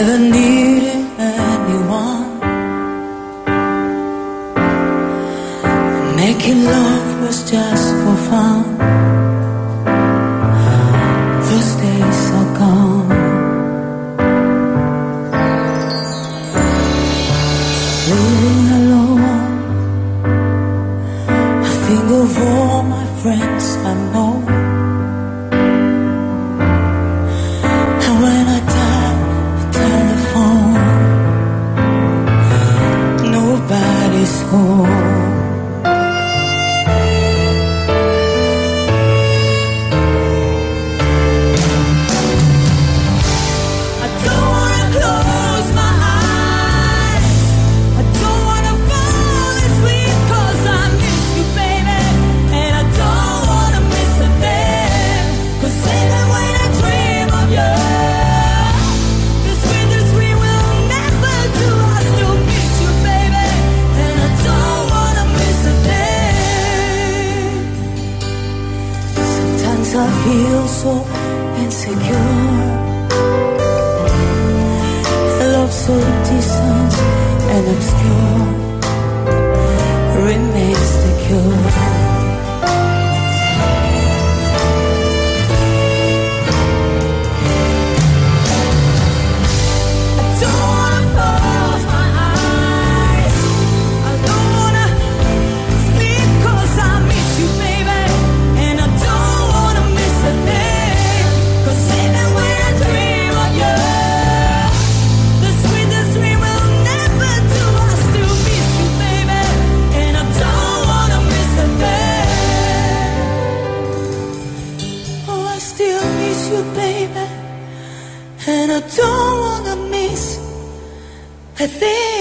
never needed anyone. Making love was just for fun. Those days are gone. Living alone, I think of all my friends I know. is home. Cause I feel so insecure. A love so distant and obscure. and I don't wanna miss a thing.